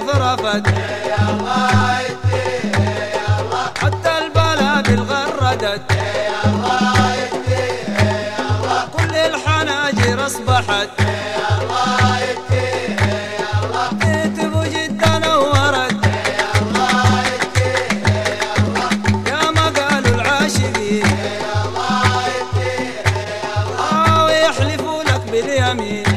رفرفت يا الله حتى البلابل الغردت. الله كل الحناجر أصبحت. I mean الله نورت. الله يا العاشقين. الله ويحلفوا لك باليمين.